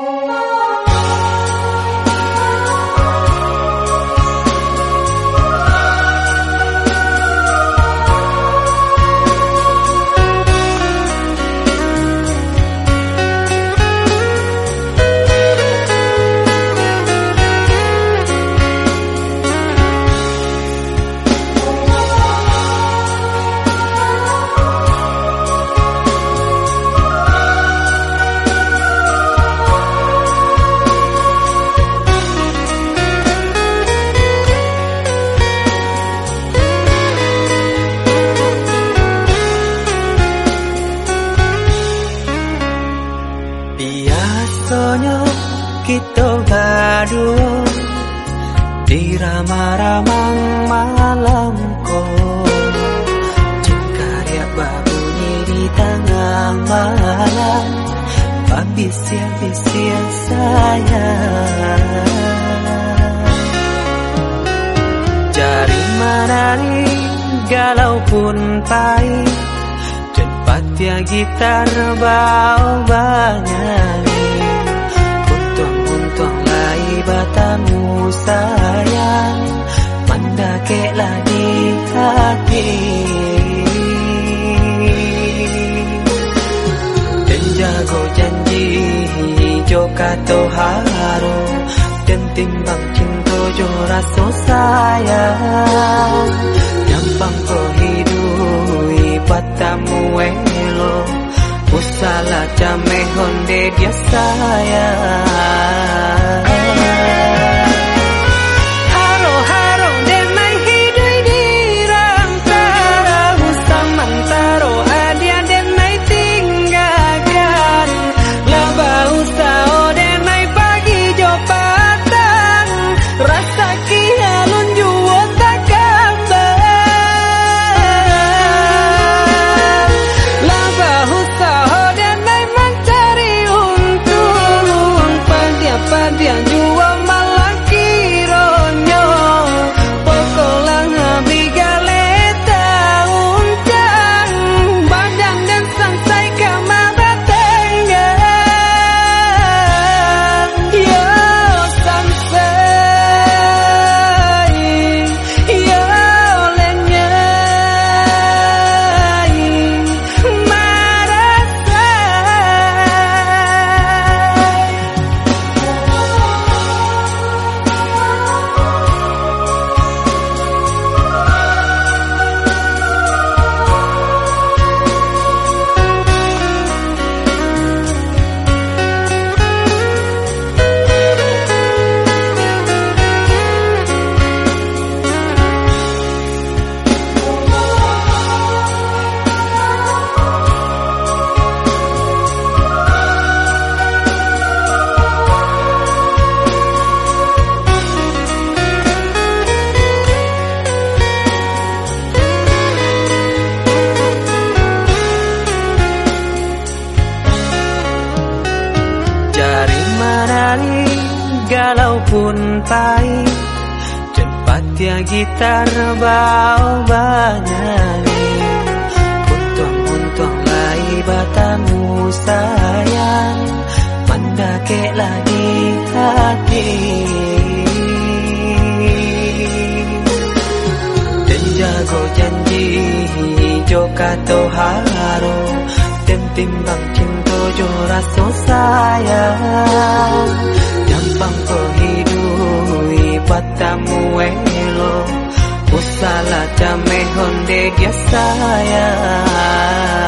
Oh. Biasanya kita gaduh Di ramah-ramah malam kok. Jika dia babunyi di tengah malam siapa siapa saya. Cari mana nih galau pun pahit Panitia gitar bau banyak. Untung-untung lai batamu sayang. Mandakeklah di hati. Dan jago janji hijau kato haru. Dan timbang cinta jo sayang. Nyampang kau hidup eh salah jameh honde dia sayang Dari manari galau pun pai Cepat ya gitar bau banani Untung-untung lai batamu, sayang Mandake lagi hati. Dan jago janji, hijau kata haru, Dan timbang cinta ojo raso sayang Gampang kohidui patamu elo. Usala jamehon dege sayang